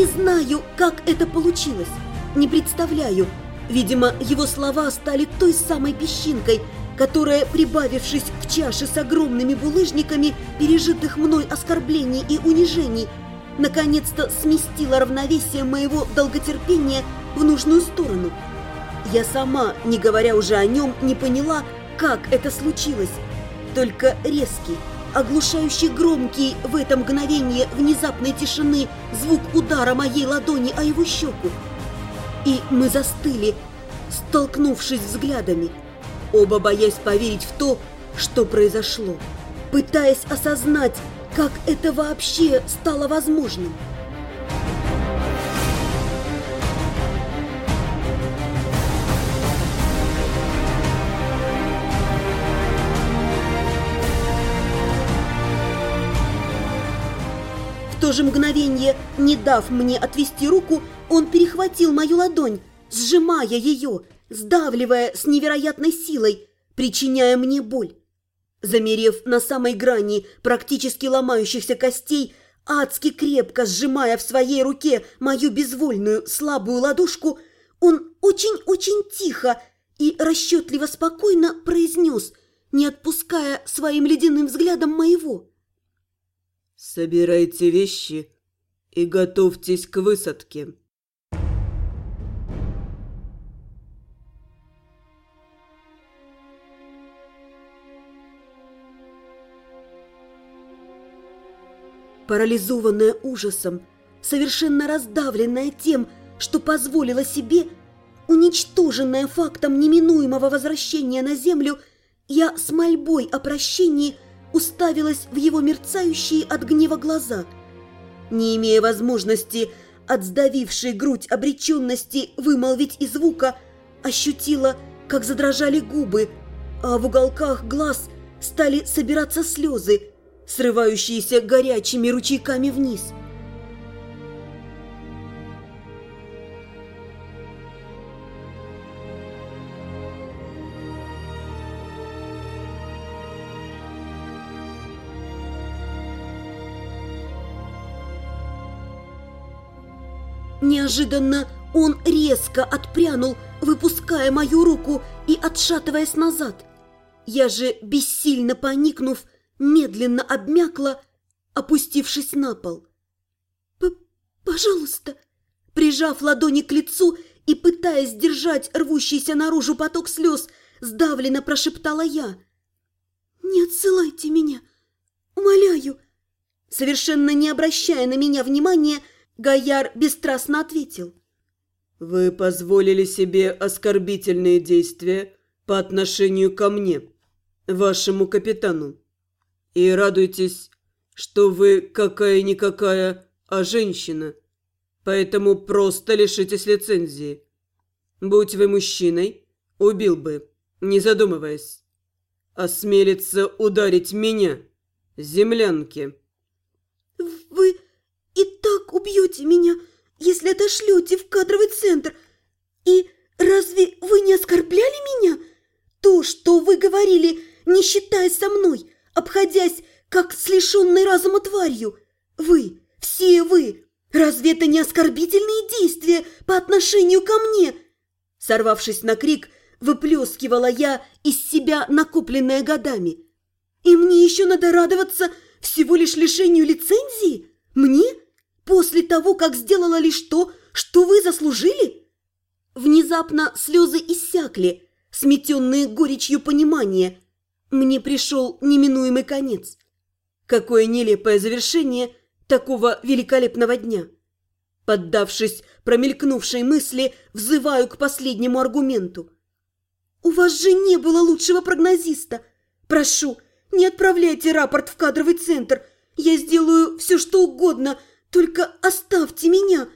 Не знаю, как это получилось. Не представляю. Видимо, его слова стали той самой песчинкой, которая, прибавившись к чаше с огромными булыжниками пережитых мной оскорблений и унижений, наконец-то сместила равновесие моего долготерпения в нужную сторону. Я сама, не говоря уже о нем, не поняла, как это случилось. Только резкий, оглушающий громкий в это мгновение внезапной тишины звук удара моей ладони о его щеку. И мы застыли, столкнувшись взглядами, оба боясь поверить в то, что произошло, пытаясь осознать, как это вообще стало возможным. В то же мгновение, не дав мне отвести руку, он перехватил мою ладонь, сжимая ее, сдавливая с невероятной силой, причиняя мне боль. Замерев на самой грани практически ломающихся костей, адски крепко сжимая в своей руке мою безвольную слабую ладошку, он очень-очень тихо и расчетливо спокойно произнес, не отпуская своим ледяным взглядом моего. «Собирайте вещи и готовьтесь к высадке». Парализованная ужасом, совершенно раздавленная тем, что позволила себе, уничтоженная фактом неминуемого возвращения на землю, я с мольбой о прощении уставилась в его мерцающие от гнева глаза. Не имея возможности от сдавившей грудь обреченности вымолвить и звука, ощутила, как задрожали губы, а в уголках глаз стали собираться слезы, срывающиеся горячими ручейками вниз. Неожиданно он резко отпрянул, выпуская мою руку и отшатываясь назад. Я же, бессильно поникнув, медленно обмякла, опустившись на пол. «Пожалуйста!» Прижав ладони к лицу и пытаясь держать рвущийся наружу поток слез, сдавленно прошептала я. «Не отсылайте меня! Умоляю!» Совершенно не обращая на меня внимания, Гояр бесстрастно ответил. «Вы позволили себе оскорбительные действия по отношению ко мне, вашему капитану. И радуйтесь, что вы какая-никакая, а женщина. Поэтому просто лишитесь лицензии. Будь вы мужчиной, убил бы, не задумываясь. Осмелится ударить меня, землянки. Вы и так убьете меня, если отошлете в кадровый центр. И разве вы не оскорбляли меня? То, что вы говорили, не считаясь со мной, обходясь как с лишенной разума тварью. Вы, все вы, разве это не оскорбительные действия по отношению ко мне?» Сорвавшись на крик, выплескивала я из себя накопленное годами. «И мне еще надо радоваться всего лишь лишению лицензии? Мне? После того, как сделала лишь то, что вы заслужили?» Внезапно слезы иссякли, сметенные горечью понимания – мне пришел неминуемый конец. Какое нелепое завершение такого великолепного дня. Поддавшись промелькнувшей мысли, взываю к последнему аргументу. «У вас же не было лучшего прогнозиста. Прошу, не отправляйте рапорт в кадровый центр. Я сделаю все, что угодно, только оставьте меня».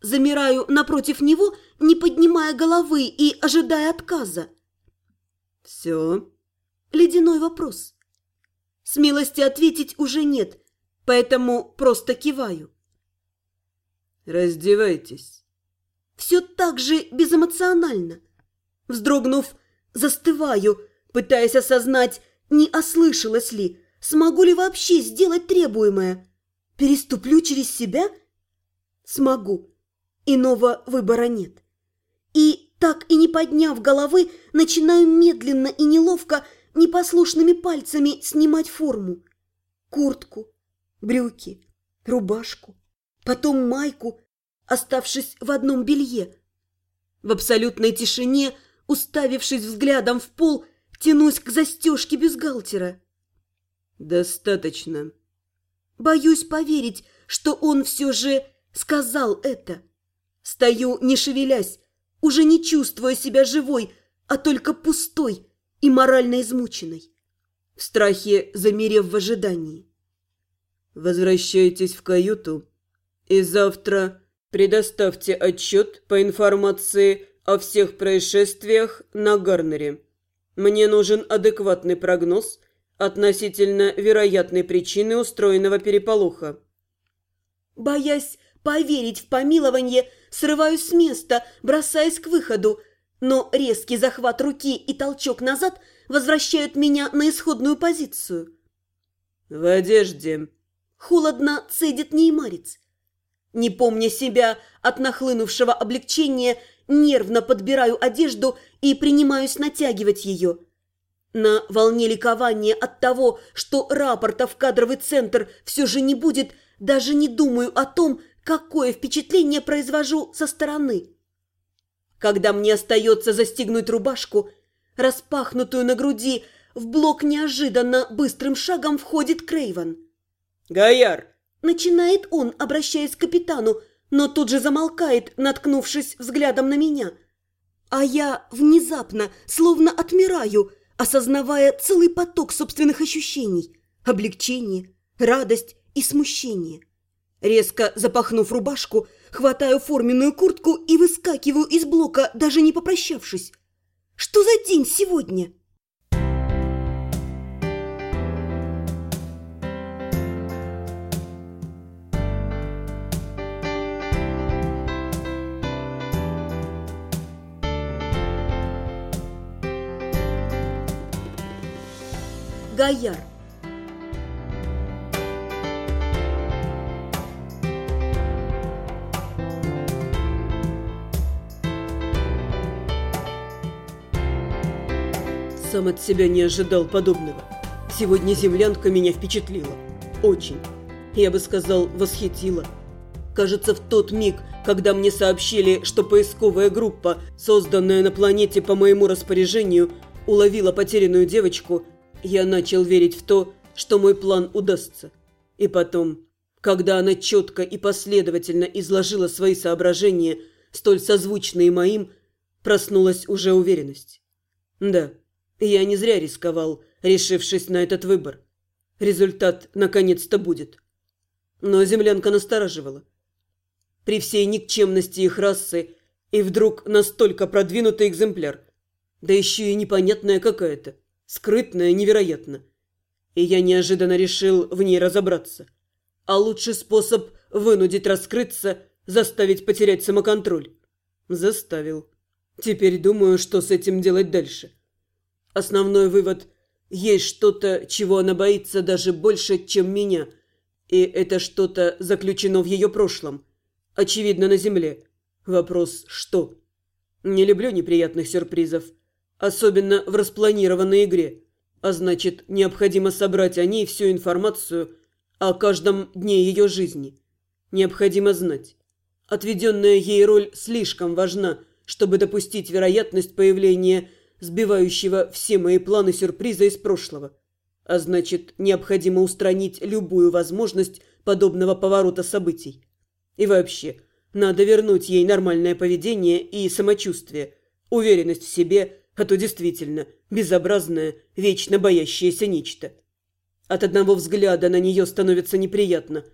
Замираю напротив него, не поднимая головы и ожидая отказа. «Все, ледяной вопрос. Смелости ответить уже нет, поэтому просто киваю. «Раздевайтесь». Все так же безэмоционально. Вздрогнув, застываю, пытаясь осознать, не ослышалось ли, смогу ли вообще сделать требуемое. Переступлю через себя? Смогу. Иного выбора нет. И, так и не подняв головы, начинаю медленно и неловко непослушными пальцами снимать форму. Куртку, брюки, рубашку, потом майку, оставшись в одном белье. В абсолютной тишине, уставившись взглядом в пол, тянусь к застежке бюстгальтера. «Достаточно». Боюсь поверить, что он все же сказал это. Стою, не шевелясь, уже не чувствуя себя живой, а только пустой и морально измученной. В страхе замерев в ожидании. Возвращайтесь в каюту и завтра предоставьте отчет по информации о всех происшествиях на Гарнере. Мне нужен адекватный прогноз относительно вероятной причины устроенного переполоха. Боясь поверить в помилование, срываюсь с места, бросаясь к выходу, но резкий захват руки и толчок назад возвращают меня на исходную позицию. «В одежде», — холодно цедит неймарец. Не помня себя от нахлынувшего облегчения, нервно подбираю одежду и принимаюсь натягивать ее. На волне ликования от того, что рапорта в кадровый центр все же не будет, даже не думаю о том, какое впечатление произвожу со стороны. Когда мне остается застегнуть рубашку, распахнутую на груди, в блок неожиданно быстрым шагом входит Крейвен. «Гаяр!» – начинает он, обращаясь к капитану, но тут же замолкает, наткнувшись взглядом на меня. А я внезапно, словно отмираю, осознавая целый поток собственных ощущений – облегчение, радость и смущение. Резко запахнув рубашку, хватаю форменную куртку и выскакиваю из блока, даже не попрощавшись. Что за день сегодня? Гаяр. Сам от себя не ожидал подобного. Сегодня землянка меня впечатлила. Очень. Я бы сказал, восхитила. Кажется, в тот миг, когда мне сообщили, что поисковая группа, созданная на планете по моему распоряжению, уловила потерянную девочку – я начал верить в то, что мой план удастся. И потом, когда она четко и последовательно изложила свои соображения, столь созвучные моим, проснулась уже уверенность. Да, я не зря рисковал, решившись на этот выбор. Результат наконец-то будет. Но землянка настораживала. При всей никчемности их расы и вдруг настолько продвинутый экземпляр. Да еще и непонятная какая-то скрытная невероятно. И я неожиданно решил в ней разобраться. А лучший способ вынудить раскрыться – заставить потерять самоконтроль. Заставил. Теперь думаю, что с этим делать дальше. Основной вывод – есть что-то, чего она боится даже больше, чем меня. И это что-то заключено в ее прошлом. Очевидно, на земле. Вопрос – что? Не люблю неприятных сюрпризов – особенно в распланированной игре. А значит, необходимо собрать о ней всю информацию о каждом дне ее жизни. Необходимо знать. Отведенная ей роль слишком важна, чтобы допустить вероятность появления сбивающего все мои планы сюрприза из прошлого. А значит, необходимо устранить любую возможность подобного поворота событий. И вообще, надо вернуть ей нормальное поведение и самочувствие, уверенность в себе а то действительно безобразное, вечно боящееся нечто. От одного взгляда на нее становится неприятно.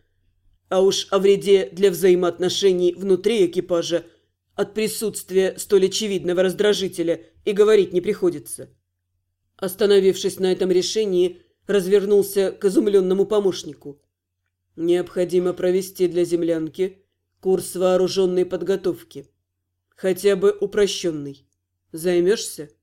А уж о вреде для взаимоотношений внутри экипажа от присутствия столь очевидного раздражителя и говорить не приходится. Остановившись на этом решении, развернулся к изумленному помощнику. Необходимо провести для землянки курс вооруженной подготовки. Хотя бы упрощенный. Займешься?